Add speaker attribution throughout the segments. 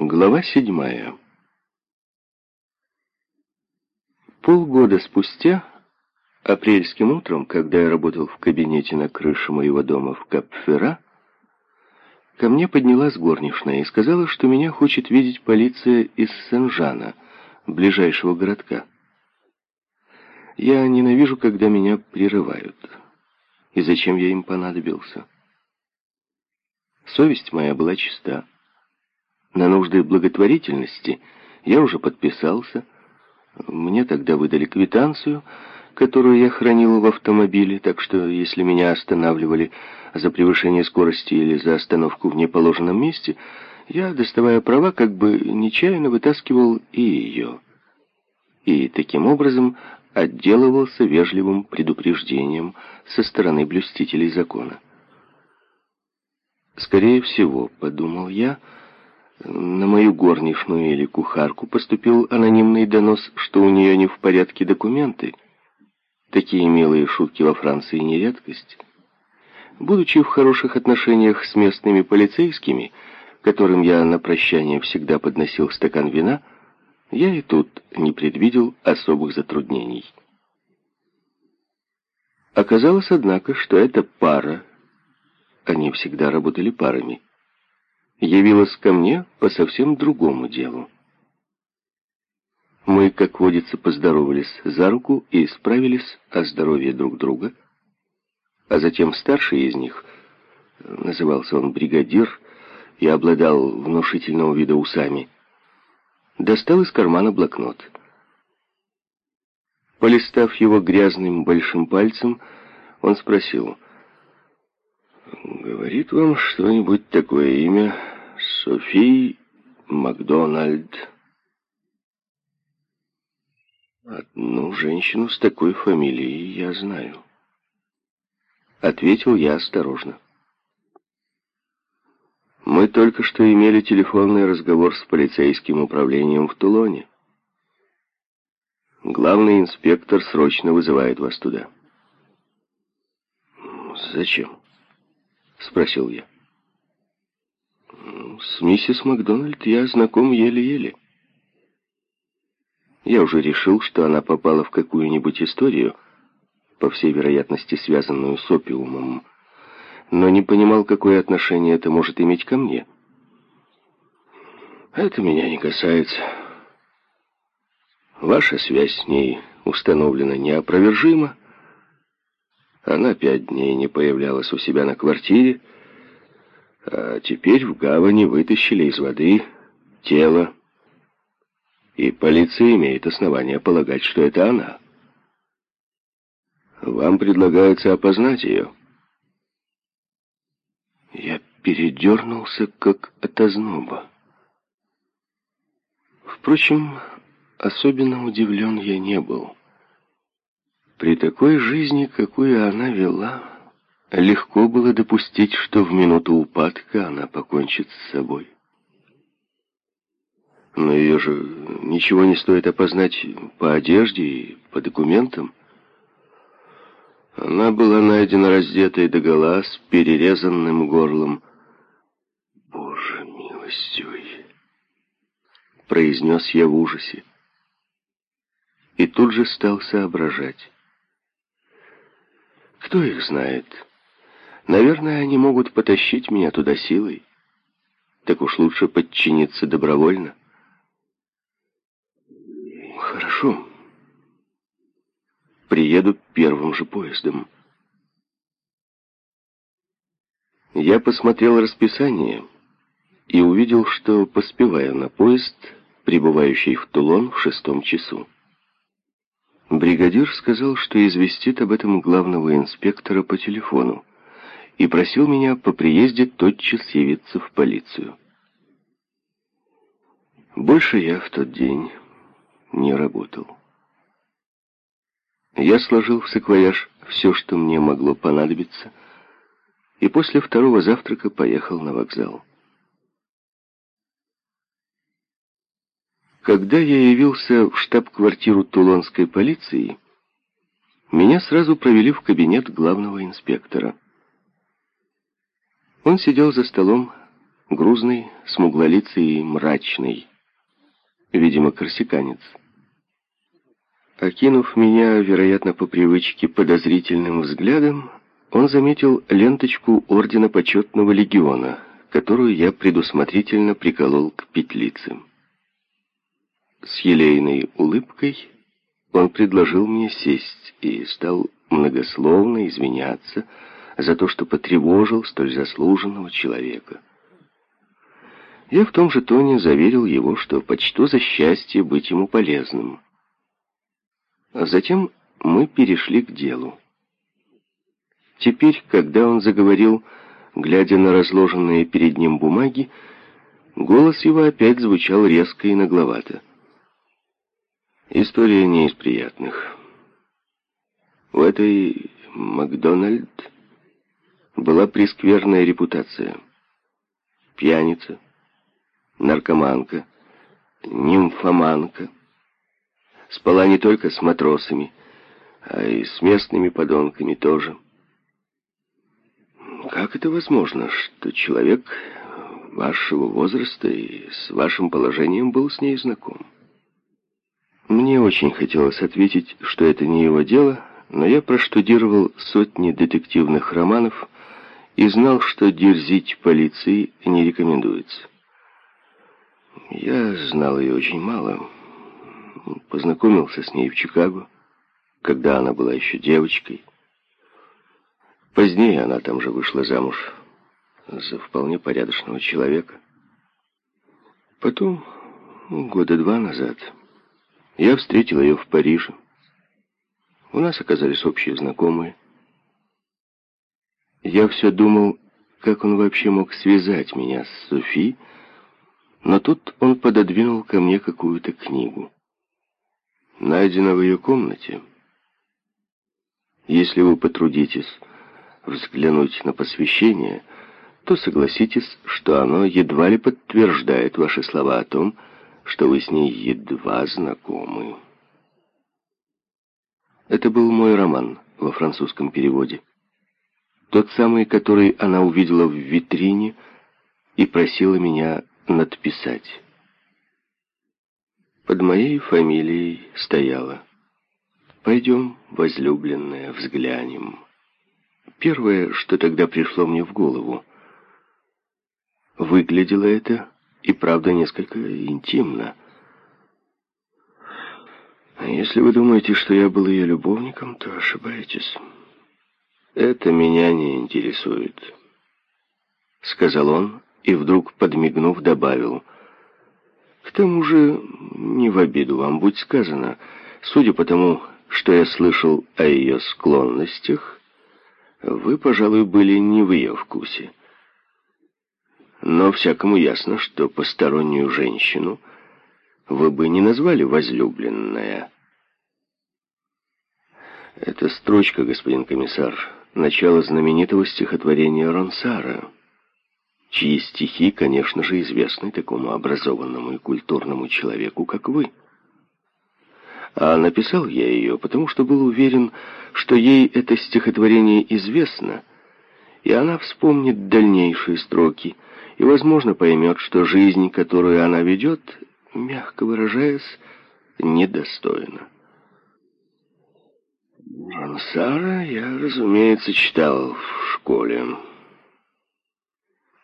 Speaker 1: Глава седьмая. Полгода спустя, апрельским утром, когда я работал в кабинете на крыше моего дома в Капфера, ко мне поднялась горничная и сказала, что меня хочет видеть полиция из Сен-Жана, ближайшего городка. Я ненавижу, когда меня прерывают. И зачем я им понадобился? Совесть моя была чиста. На нужды благотворительности я уже подписался. Мне тогда выдали квитанцию, которую я хранил в автомобиле, так что если меня останавливали за превышение скорости или за остановку в неположенном месте, я, доставая права, как бы нечаянно вытаскивал и ее. И таким образом отделывался вежливым предупреждением со стороны блюстителей закона. Скорее всего, подумал я, на мою горничную или кухарку поступил анонимный донос, что у нее не в порядке документы. Такие милые шутки во Франции не редкость. Будучи в хороших отношениях с местными полицейскими, которым я на прощание всегда подносил стакан вина, я и тут не предвидел особых затруднений. Оказалось, однако, что эта пара они всегда работали парами, явилась ко мне по совсем другому делу. Мы, как водится, поздоровались за руку и справились о здоровье друг друга, а затем старший из них, назывался он бригадир и обладал внушительного вида усами, достал из кармана блокнот. Полистав его грязным большим пальцем, он спросил — Говорит вам что-нибудь такое имя? Софи Макдональд. Одну женщину с такой фамилией я знаю. Ответил я осторожно. Мы только что имели телефонный разговор с полицейским управлением в Тулоне. Главный инспектор срочно вызывает вас туда. Зачем? — спросил я. «С миссис Макдональд я знаком еле-еле. Я уже решил, что она попала в какую-нибудь историю, по всей вероятности связанную с опиумом, но не понимал, какое отношение это может иметь ко мне. Это меня не касается. Ваша связь с ней установлена неопровержимо, она пять дней не появлялась у себя на квартире, а теперь в гавани вытащили из воды тело. И полиция имеет основания полагать, что это она. Вам предлагается опознать ее. Я передернулся, как от озноба. Впрочем, особенно удивлен я не был. При такой жизни, какую она вела, легко было допустить, что в минуту упадка она покончит с собой. Но ее же ничего не стоит опознать по одежде и по документам. Она была найдена раздетой догола с перерезанным горлом. «Боже милостивый!» — произнес я в ужасе. И тут же стал соображать. Кто их знает? Наверное, они могут потащить меня туда силой. Так уж лучше подчиниться добровольно. Хорошо. Приеду первым же поездом. Я посмотрел расписание и увидел, что поспеваю на поезд, прибывающий в Тулон в шестом часу. Бригадир сказал, что известит об этом главного инспектора по телефону и просил меня по приезде тотчас явиться в полицию. Больше я в тот день не работал. Я сложил в саквояж все, что мне могло понадобиться, и после второго завтрака поехал на вокзал. Когда я явился в штаб-квартиру Тулонской полиции, меня сразу провели в кабинет главного инспектора. Он сидел за столом грузный, смуглолицый и мрачный, видимо, корсиканец. Окинув меня, вероятно, по привычке подозрительным взглядом, он заметил ленточку Ордена Почетного Легиона, которую я предусмотрительно приколол к петлице. С елейной улыбкой он предложил мне сесть и стал многословно извиняться за то, что потревожил столь заслуженного человека. Я в том же тоне заверил его, что почту за счастье быть ему полезным. А затем мы перешли к делу. Теперь, когда он заговорил, глядя на разложенные перед ним бумаги, голос его опять звучал резко и нагловато. История не из приятных. У этой Макдональд была прескверная репутация. Пьяница, наркоманка, нимфоманка. Спала не только с матросами, а и с местными подонками тоже. Как это возможно, что человек вашего возраста и с вашим положением был с ней знаком? Мне очень хотелось ответить, что это не его дело, но я проштудировал сотни детективных романов и знал, что дерзить полиции не рекомендуется. Я знал ее очень мало. Познакомился с ней в Чикаго, когда она была еще девочкой. Позднее она там же вышла замуж за вполне порядочного человека. Потом, года два назад, я встретил ее в Париже. У нас оказались общие знакомые. Я все думал, как он вообще мог связать меня с Софи, но тут он пододвинул ко мне какую-то книгу. Найдена в ее комнате. Если вы потрудитесь взглянуть на посвящение, то согласитесь, что оно едва ли подтверждает ваши слова о том, что вы с ней едва знакомы. Это был мой роман во французском переводе. Тот самый, который она увидела в витрине и просила меня надписать. Под моей фамилией стояла «Пойдем, возлюбленная, взглянем». Первое, что тогда пришло мне в голову. Выглядело это и, правда, несколько интимно. Если вы думаете, что я был ее любовником, то ошибаетесь. Это меня не интересует, — сказал он и вдруг, подмигнув, добавил. К тому же, не в обиду вам будь сказано, судя по тому, что я слышал о ее склонностях, вы, пожалуй, были не в ее вкусе. Но всякому ясно, что постороннюю женщину вы бы не назвали возлюбленная. Эта строчка, господин комиссар, начало знаменитого стихотворения Ронсара, чьи стихи, конечно же, известны такому образованному и культурному человеку, как вы. А написал я ее, потому что был уверен, что ей это стихотворение известно, и она вспомнит дальнейшие строки и, возможно, поймет, что жизнь, которую она ведет, мягко выражаясь, недостойна. Жансара я, разумеется, читал в школе.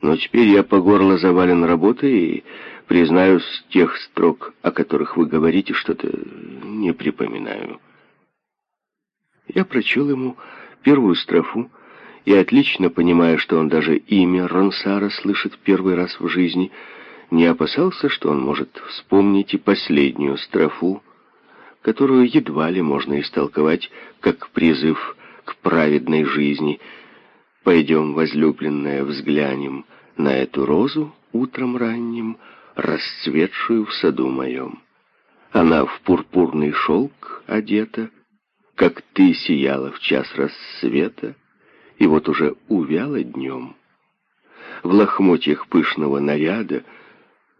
Speaker 1: Но теперь я по горло завален работой и Признаюсь, тех строк, о которых вы говорите, что-то не припоминаю. Я прочел ему первую строфу и, отлично понимая, что он даже имя Ронсара слышит первый раз в жизни, не опасался, что он может вспомнить и последнюю строфу, которую едва ли можно истолковать как призыв к праведной жизни. «Пойдем, возлюбленная, взглянем на эту розу утром ранним», расцветшую в саду моем. Она в пурпурный шелк одета, как ты сияла в час рассвета, и вот уже увяла днем. В лохмотьях пышного наряда,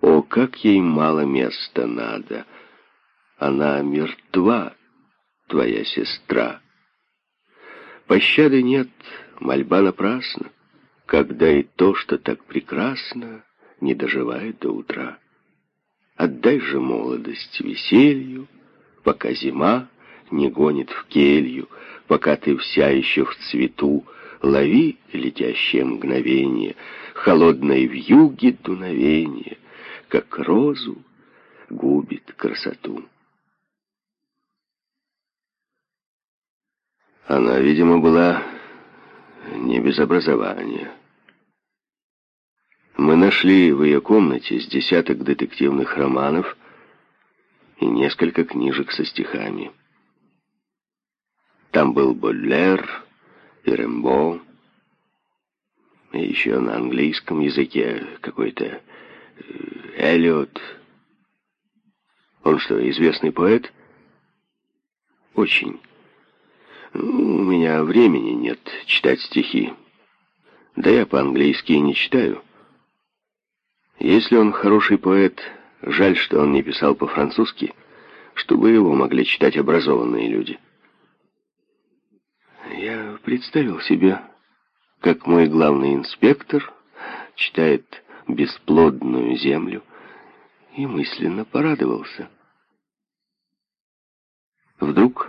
Speaker 1: о, как ей мало места надо! Она мертва, твоя сестра. Пощады нет, мольба напрасна. когда и то, что так прекрасно, не доживает до утра. Отдай же молодость веселью, пока зима не гонит в келью, пока ты вся еще в цвету, лови летящее мгновение, холодной вьюги дуновение, как розу губит красоту. Она, видимо, была не без образования. Мы нашли в ее комнате с десяток детективных романов и несколько книжек со стихами. Там был Бодлер и Рембо, и еще на английском языке какой-то э, Эллиот. Он что, известный поэт? Очень. У меня времени нет читать стихи. Да я по-английски и не читаю. Если он хороший поэт, жаль, что он не писал по-французски, чтобы его могли читать образованные люди. Представил себе, как мой главный инспектор читает «Бесплодную землю» и мысленно порадовался. Вдруг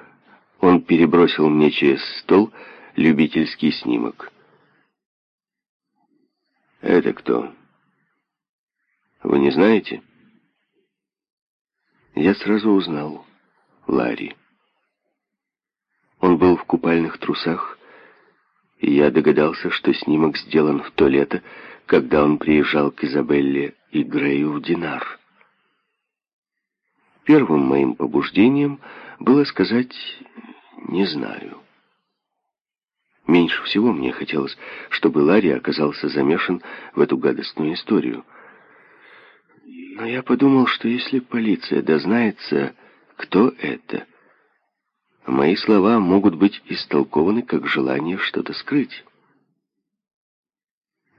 Speaker 1: он перебросил мне через стол любительский снимок. «Это кто? Вы не знаете?» Я сразу узнал Ларри. Он был в купальных трусах, я догадался, что снимок сделан в то лето, когда он приезжал к Изабелле и Грею в Динар. Первым моим побуждением было сказать «не знаю». Меньше всего мне хотелось, чтобы Ларри оказался замешан в эту гадостную историю. Но я подумал, что если полиция дознается, кто это, мои слова могут быть истолкованы как желание что-то скрыть.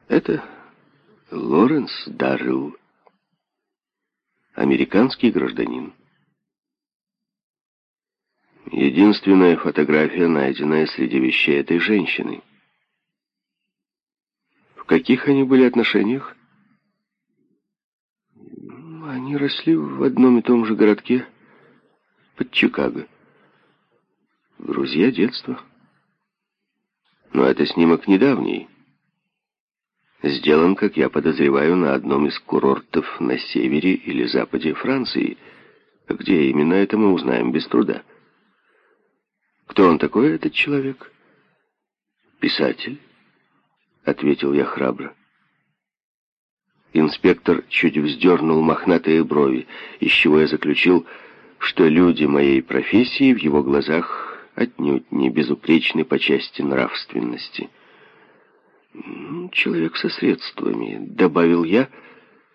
Speaker 1: Это Лоренс Даррелл, американский гражданин. Единственная фотография, найденная среди вещей этой женщины. В каких они были отношениях? Они росли в одном и том же городке под Чикаго. Друзья детства. Но это снимок недавний. Сделан, как я подозреваю, на одном из курортов на севере или западе Франции. Где именно это мы узнаем без труда. Кто он такой, этот человек? Писатель, ответил я храбро. Инспектор чуть вздернул мохнатые брови, из чего я заключил, что люди моей профессии в его глазах отнюдь не безупречны по части нравственности. «Человек со средствами», — добавил я,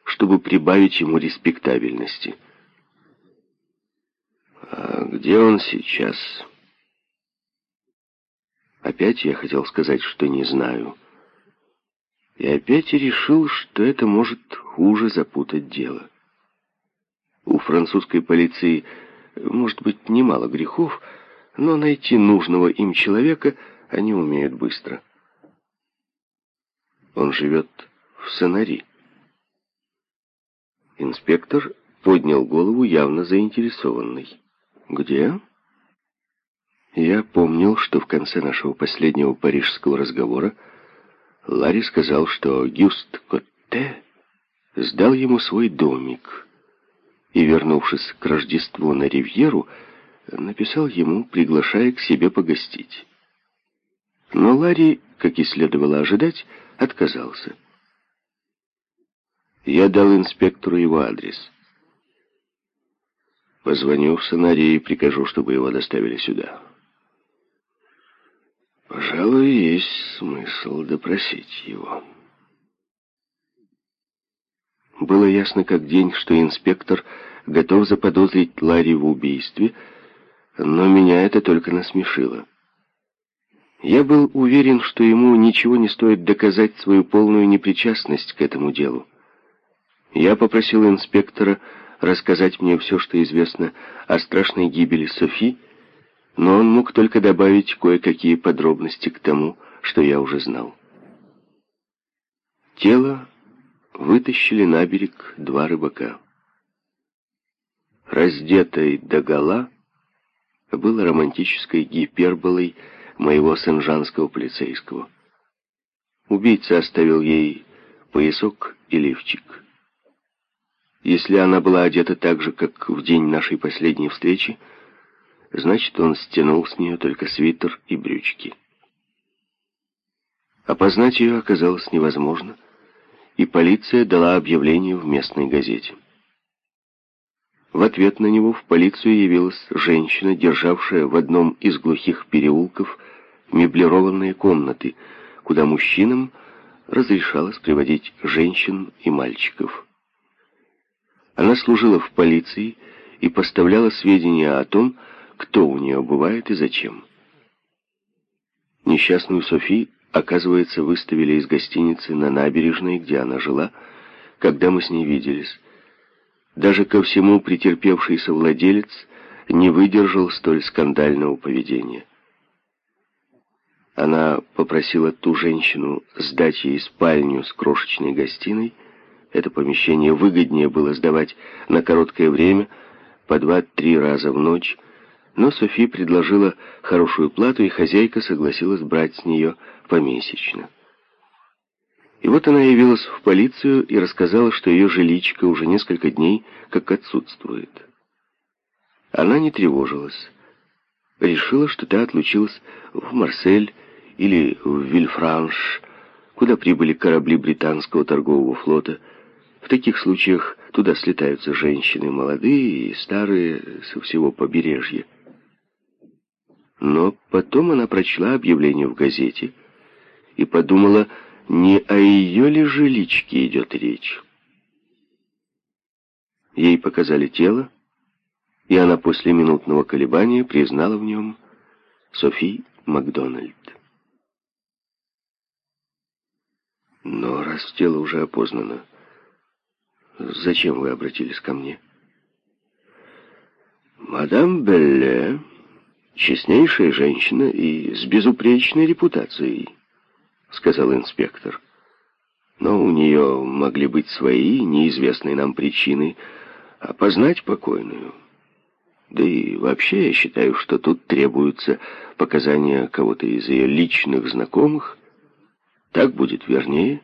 Speaker 1: чтобы прибавить ему респектабельности. «А где он сейчас?» Опять я хотел сказать, что не знаю. И опять решил, что это может хуже запутать дело. У французской полиции может быть немало грехов, но найти нужного им человека они умеют быстро. Он живет в Сонари. Инспектор поднял голову, явно заинтересованный. «Где?» Я помнил, что в конце нашего последнего парижского разговора Ларри сказал, что Гюст Котте сдал ему свой домик и, вернувшись к Рождеству на Ривьеру, написал ему, приглашая к себе погостить. Но Ларри, как и следовало ожидать, отказался. Я дал инспектору его адрес. Позвоню в сонарий и прикажу, чтобы его доставили сюда. Пожалуй, есть смысл допросить его. Было ясно как день, что инспектор готов заподозрить Ларри в убийстве, но меня это только насмешило. Я был уверен, что ему ничего не стоит доказать свою полную непричастность к этому делу. Я попросил инспектора рассказать мне все, что известно о страшной гибели Софи, но он мог только добавить кое-какие подробности к тому, что я уже знал. Тело вытащили на берег два рыбака. Раздетой догола было романтической гиперболой моего сенжанского полицейского. Убийца оставил ей поясок и лифчик. Если она была одета так же, как в день нашей последней встречи, значит, он стянул с нее только свитер и брючки. Опознать ее оказалось невозможно, и полиция дала объявление в местной газете. В ответ на него в полицию явилась женщина, державшая в одном из глухих переулков меблированные комнаты, куда мужчинам разрешалось приводить женщин и мальчиков. Она служила в полиции и поставляла сведения о том, кто у нее бывает и зачем. Несчастную Софи, оказывается, выставили из гостиницы на набережной, где она жила, когда мы с ней виделись. Даже ко всему претерпевшийся владелец не выдержал столь скандального поведения. Она попросила ту женщину сдать ей спальню с крошечной гостиной. Это помещение выгоднее было сдавать на короткое время, по два-три раза в ночь, но Софи предложила хорошую плату, и хозяйка согласилась брать с нее помесячно. И вот она явилась в полицию и рассказала, что ее жиличка уже несколько дней как отсутствует. Она не тревожилась. Решила, что та отлучилась в Марсель или в Вильфранш, куда прибыли корабли британского торгового флота. В таких случаях туда слетаются женщины молодые и старые со всего побережья. Но потом она прочла объявление в газете и подумала, не о ее ли жиличке идет речь. Ей показали тело, и она после минутного колебания признала в нем Софи Макдональд. Но раз тело уже опознано, зачем вы обратились ко мне? Мадам Белле — честнейшая женщина и с безупречной репутацией сказал инспектор. Но у нее могли быть свои, неизвестные нам причины, опознать покойную. Да и вообще я считаю, что тут требуются показания кого-то из ее личных знакомых. Так будет вернее.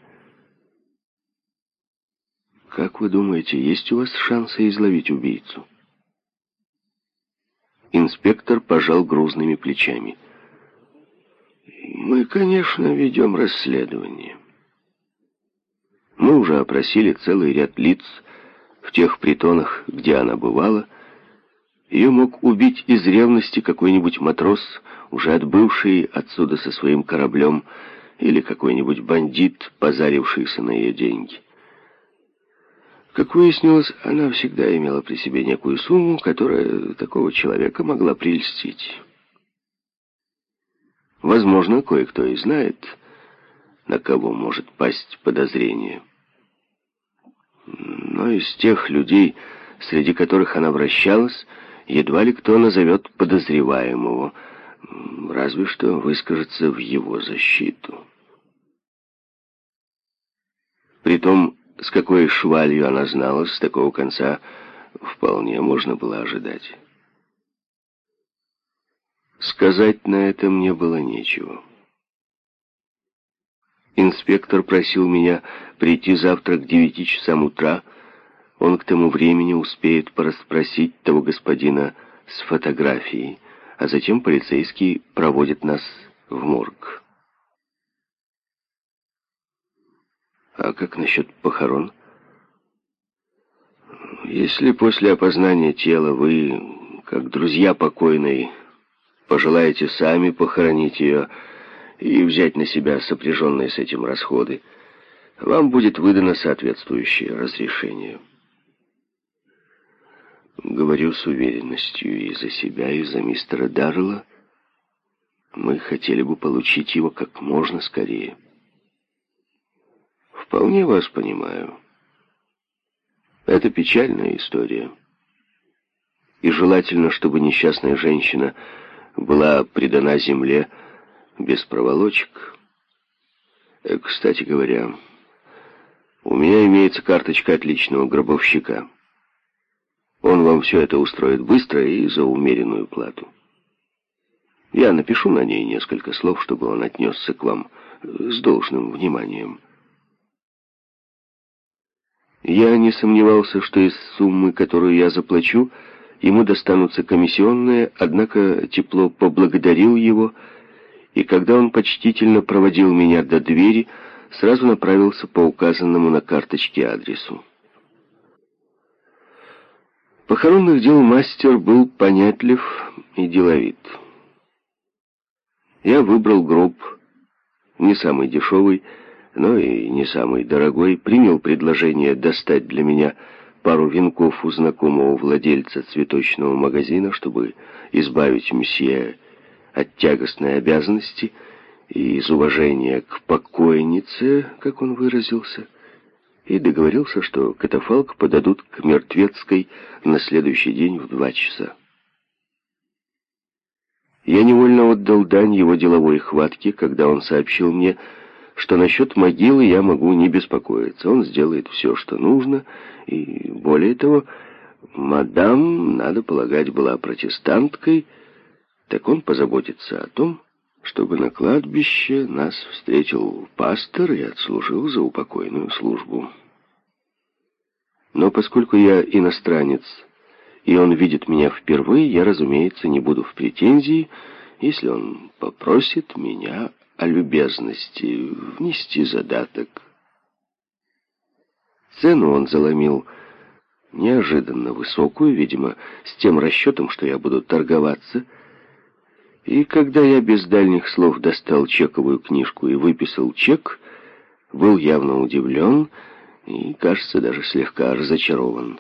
Speaker 1: Как вы думаете, есть у вас шансы изловить убийцу? Инспектор пожал грузными плечами. Мы, конечно, ведем расследование. Мы уже опросили целый ряд лиц в тех притонах, где она бывала. Ее мог убить из ревности какой-нибудь матрос, уже отбывший отсюда со своим кораблем, или какой-нибудь бандит, позарившийся на ее деньги. Как выяснилось, она всегда имела при себе некую сумму, которая такого человека могла прельстить. Возможно, кое-кто и знает, на кого может пасть подозрение. Но из тех людей, среди которых она вращалась, едва ли кто назовет подозреваемого, разве что выскажется в его защиту. Притом, с какой швалью она знала, с такого конца вполне можно было ожидать. Сказать на это мне было нечего. Инспектор просил меня прийти завтра к девяти часам утра. Он к тому времени успеет порасспросить того господина с фотографией, а затем полицейский проводит нас в морг. А как насчет похорон? Если после опознания тела вы, как друзья покойной, пожелаете сами похоронить ее и взять на себя сопряженные с этим расходы, вам будет выдано соответствующее разрешение. Говорю с уверенностью и за себя, и за мистера Даррелла. Мы хотели бы получить его как можно скорее. Вполне вас понимаю. Это печальная история. И желательно, чтобы несчастная женщина была предана земле без проволочек. Э, кстати говоря, У меня имеется карточка отличного гробовщика. Он вам все это устроит быстро и за умеренную плату. Я напишу на ней несколько слов, чтобы он отнесся к вам с должным вниманием. Я не сомневался, что из суммы, которую я заплачу, ему достанутся комиссионные, однако тепло поблагодарил его, и когда он почтительно проводил меня до двери, сразу направился по указанному на карточке адресу. Похоронных дел мастер был понятлив и деловит. Я выбрал гроб, не самый дешевый, но и не самый дорогой, принял предложение достать для меня пару венков у знакомого владельца цветочного магазина, чтобы избавить месье от тягостной обязанности и из уважения к покойнице, как он выразился, и договорился, что катафалк подадут к Мертвецкой на следующий день в два часа. Я невольно отдал дань его деловой хватке, когда он сообщил мне, что насчет могилы я могу не беспокоиться. Он сделает все, что нужно, и более того, мадам, надо полагать, была протестанткой, так он позаботится о том, чтобы на кладбище нас встретил пастор и отслужил за упокойную службу. Но поскольку я иностранец, и он видит меня впервые, я, разумеется, не буду в претензии, если он попросит меня о любезности внести задаток. Цену он заломил неожиданно высокую, видимо, с тем расчетом, что я буду торговаться, и когда я без дальних слов достал чековую книжку и выписал чек, был явно удивлен и, кажется, даже слегка разочарован.